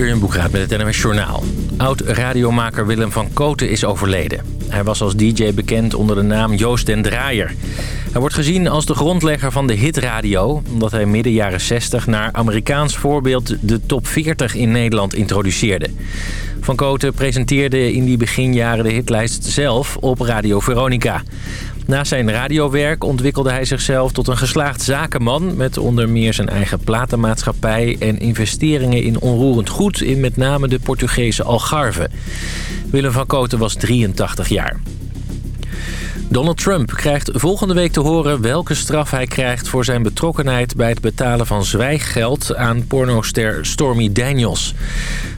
Jurjen Boekraat met het NMS Journaal. Oud-radiomaker Willem van Koten is overleden. Hij was als DJ bekend onder de naam Joost den Draaier. Hij wordt gezien als de grondlegger van de hitradio... omdat hij midden jaren 60 naar Amerikaans voorbeeld de top 40 in Nederland introduceerde. Van Koten presenteerde in die beginjaren de hitlijst zelf op Radio Veronica. Na zijn radiowerk ontwikkelde hij zichzelf tot een geslaagd zakenman... met onder meer zijn eigen platenmaatschappij... en investeringen in onroerend goed in met name de Portugese Algarve. Willem van Koten was 83 jaar. Donald Trump krijgt volgende week te horen welke straf hij krijgt... voor zijn betrokkenheid bij het betalen van zwijggeld aan pornoster Stormy Daniels.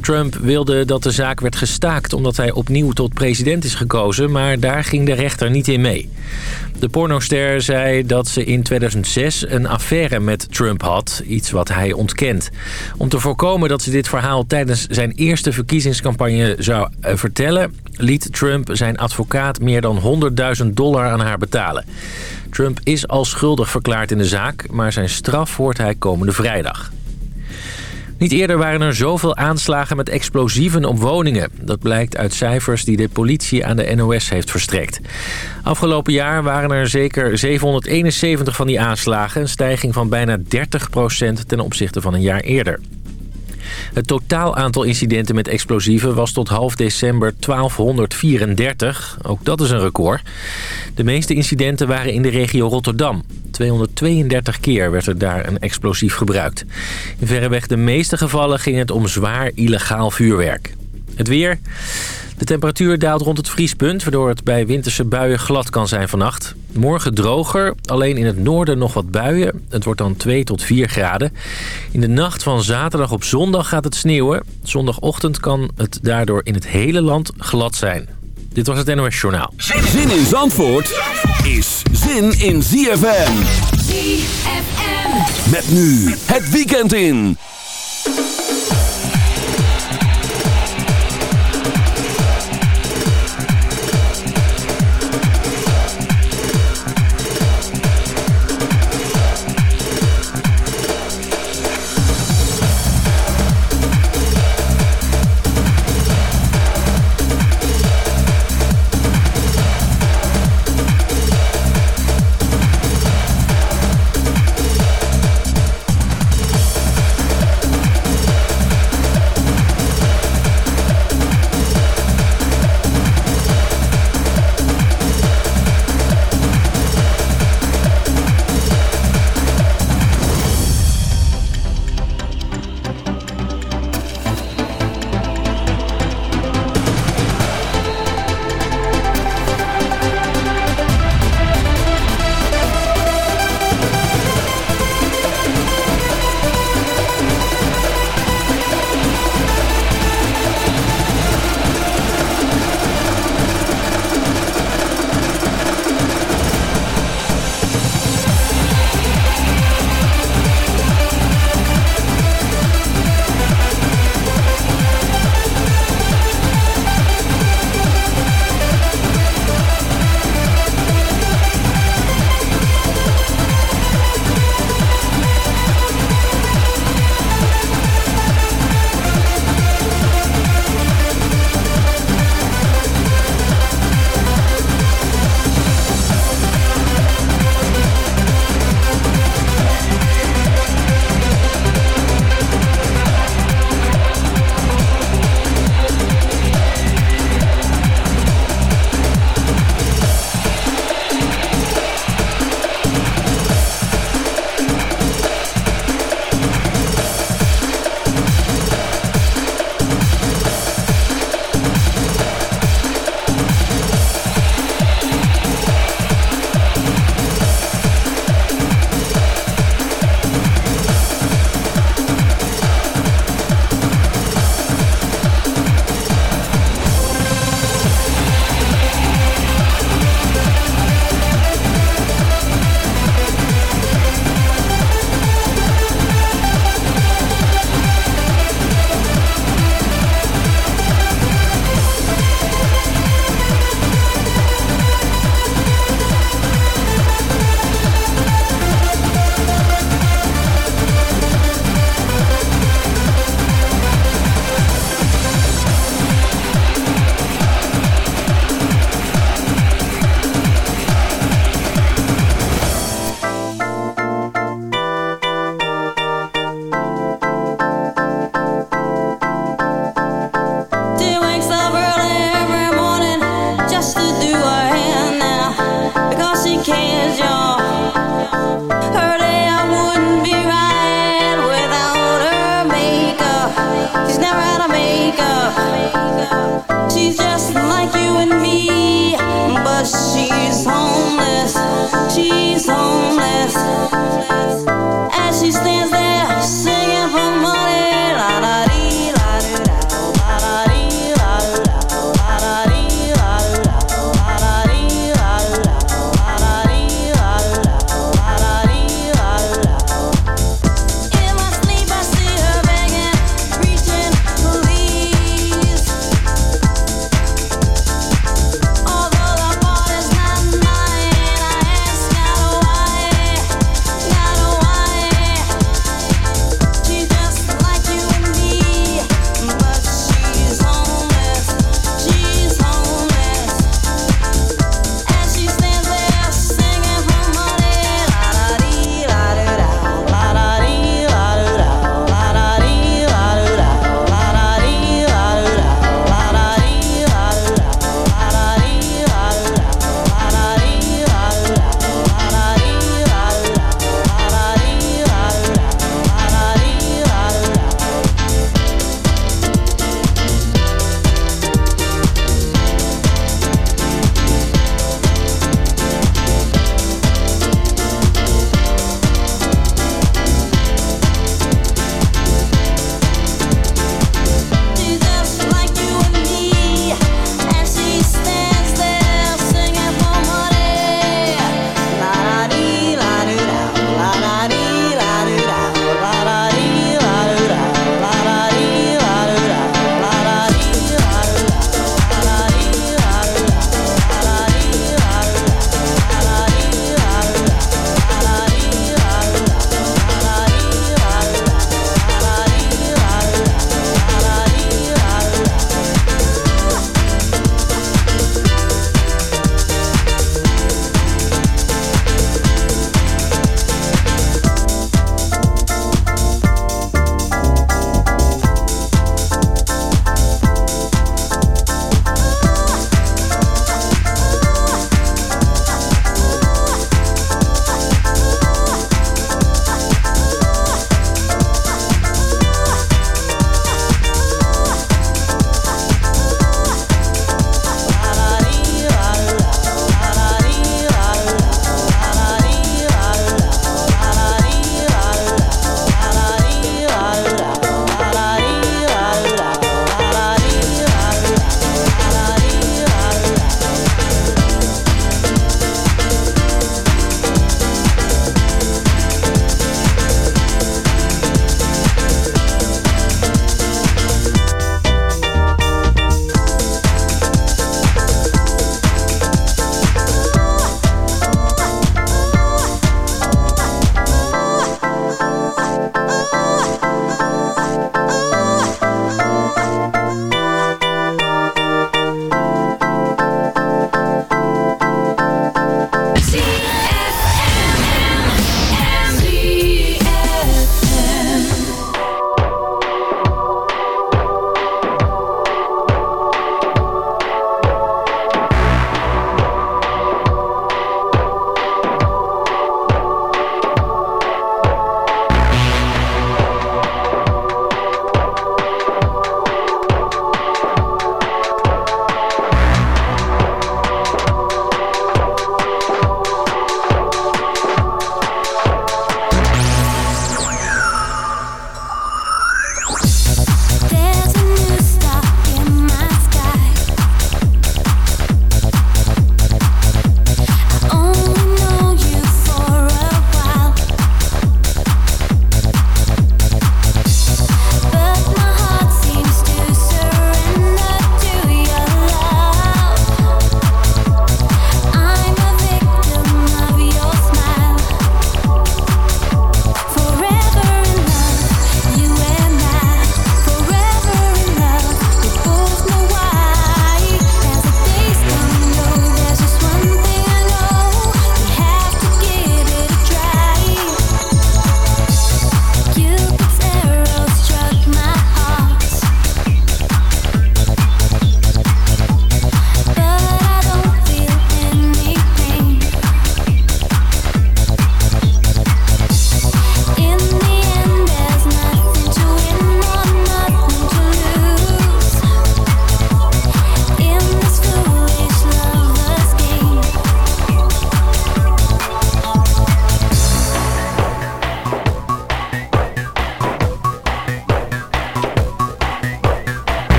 Trump wilde dat de zaak werd gestaakt omdat hij opnieuw tot president is gekozen... maar daar ging de rechter niet in mee. De pornoster zei dat ze in 2006 een affaire met Trump had, iets wat hij ontkent. Om te voorkomen dat ze dit verhaal tijdens zijn eerste verkiezingscampagne zou eh, vertellen... liet Trump zijn advocaat meer dan 100.000 dollar aan haar betalen. Trump is al schuldig verklaard in de zaak, maar zijn straf hoort hij komende vrijdag. Niet eerder waren er zoveel aanslagen met explosieven op woningen. Dat blijkt uit cijfers die de politie aan de NOS heeft verstrekt. Afgelopen jaar waren er zeker 771 van die aanslagen... een stijging van bijna 30% ten opzichte van een jaar eerder. Het totaal aantal incidenten met explosieven was tot half december 1234. Ook dat is een record. De meeste incidenten waren in de regio Rotterdam. 232 keer werd er daar een explosief gebruikt. In verreweg de meeste gevallen ging het om zwaar illegaal vuurwerk. Het weer... De temperatuur daalt rond het vriespunt, waardoor het bij winterse buien glad kan zijn vannacht. Morgen droger, alleen in het noorden nog wat buien. Het wordt dan 2 tot 4 graden. In de nacht van zaterdag op zondag gaat het sneeuwen. Zondagochtend kan het daardoor in het hele land glad zijn. Dit was het NOS Journaal. Zin in Zandvoort is zin in ZFM. ZFM. Met nu het weekend in. She's homeless. She's homeless.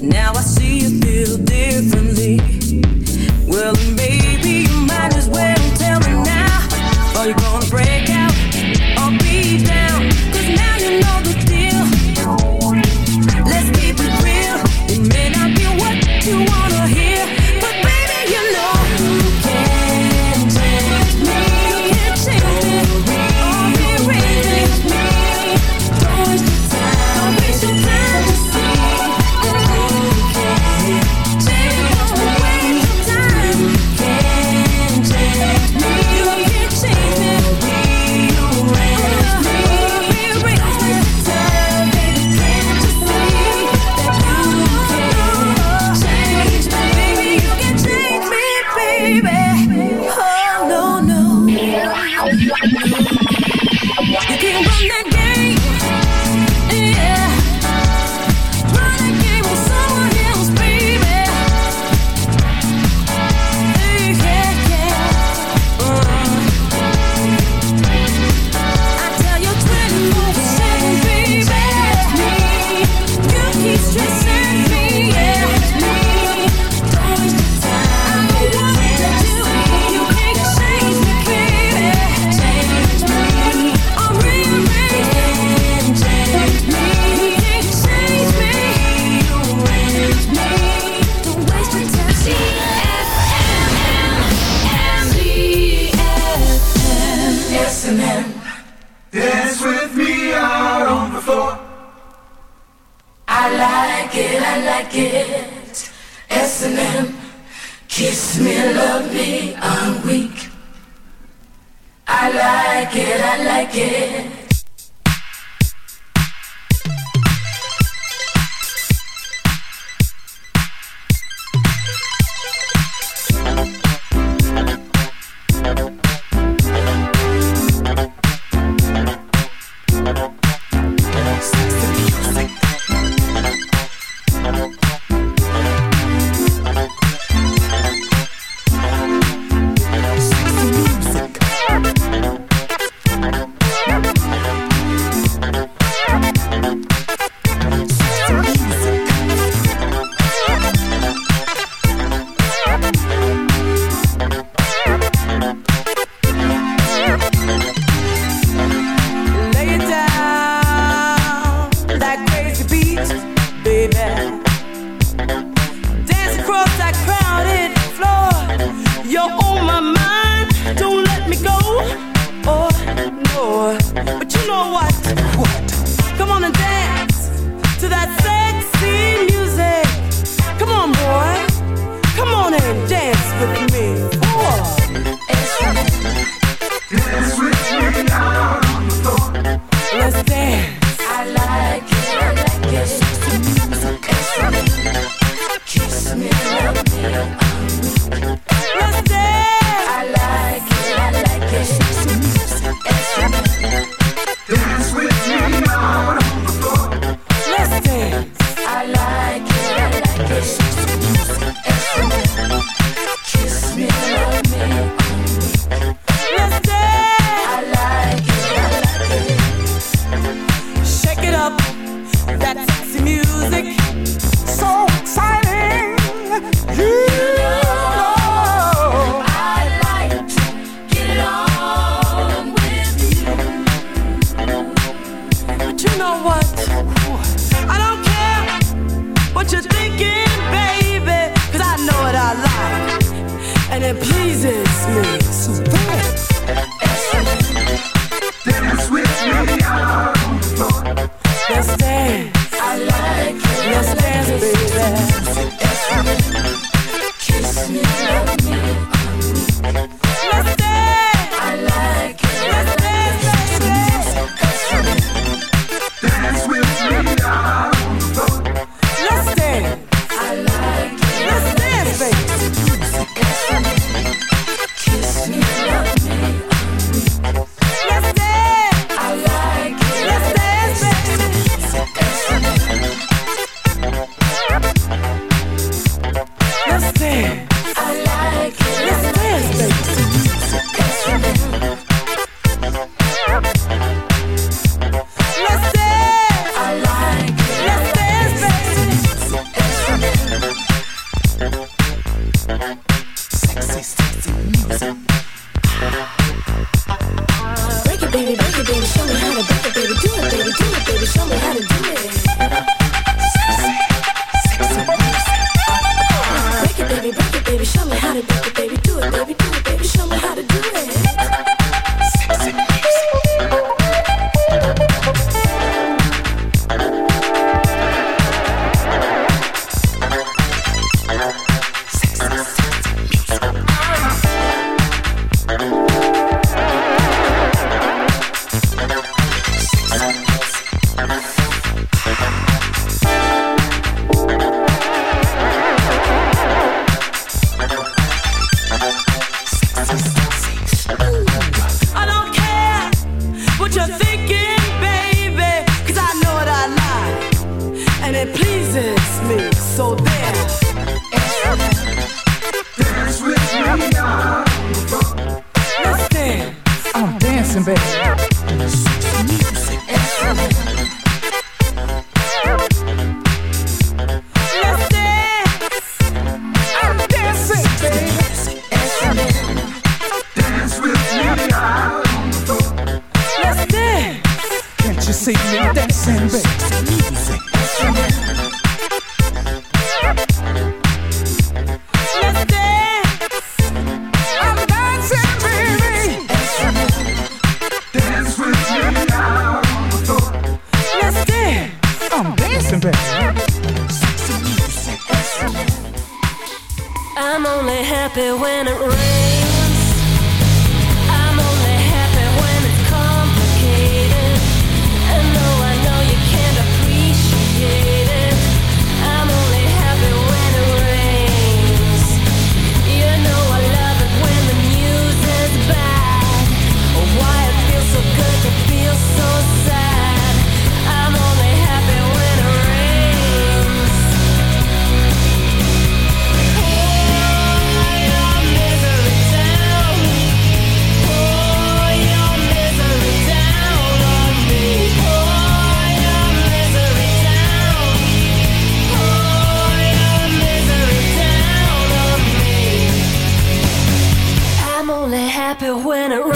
Now I I like it, I like it. when I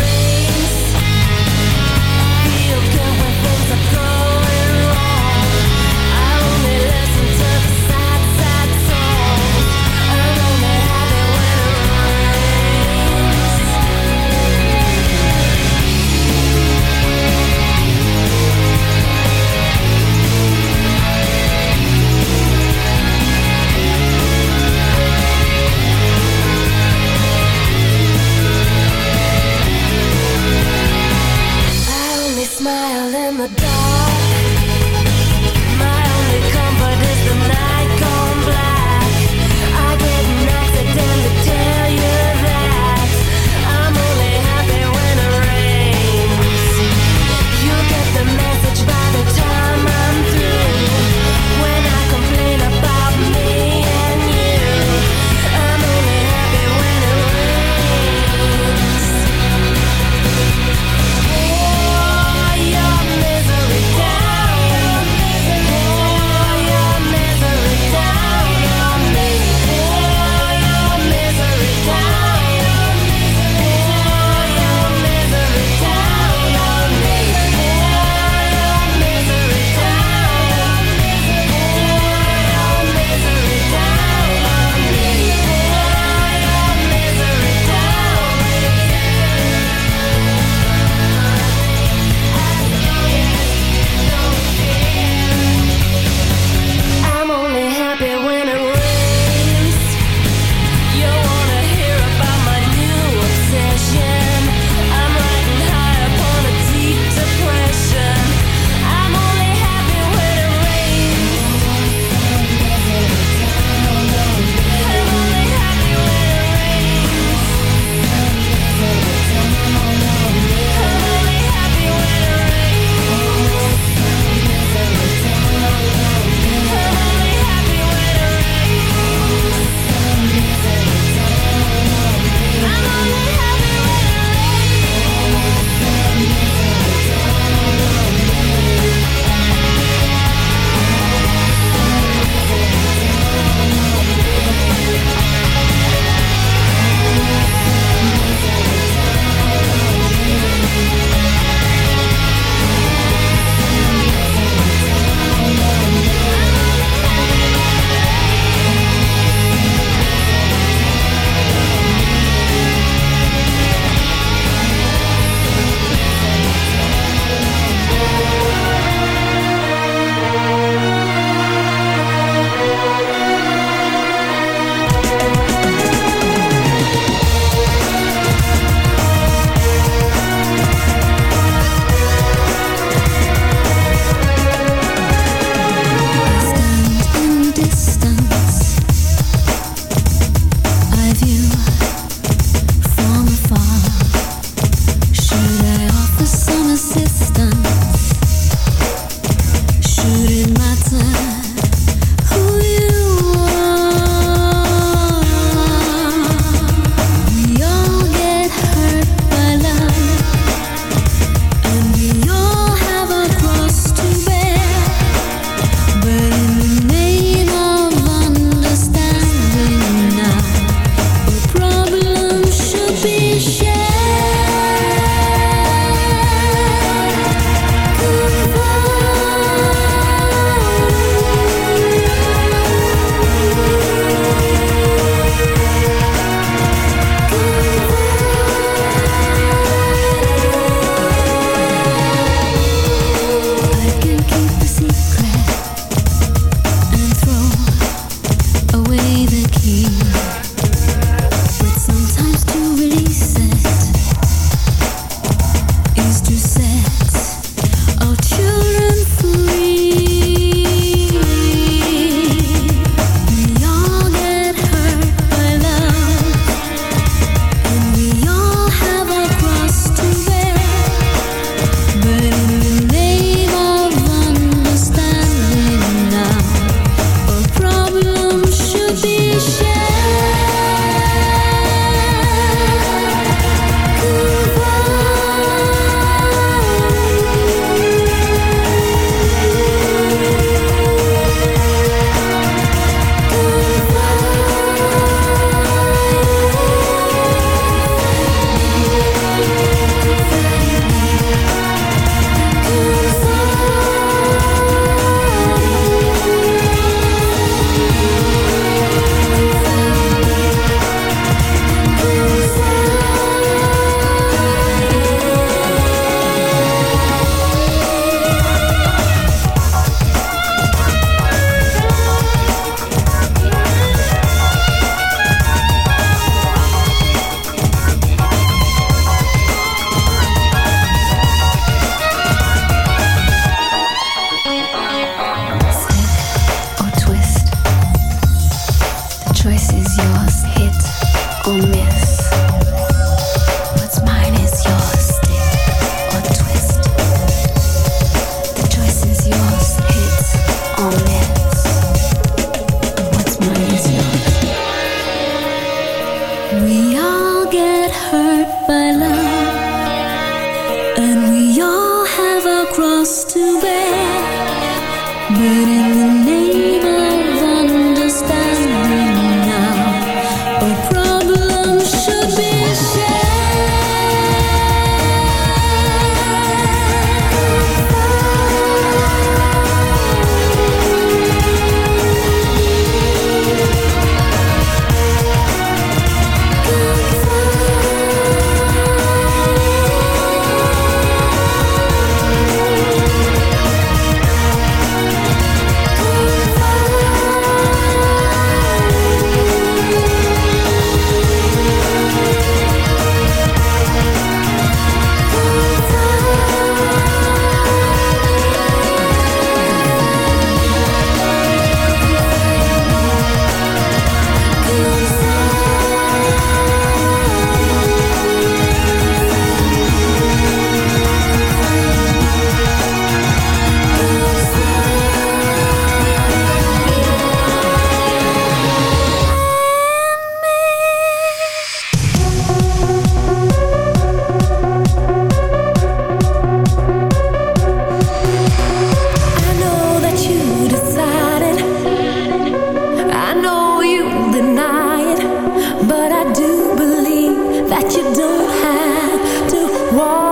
But I do believe that you don't have to walk.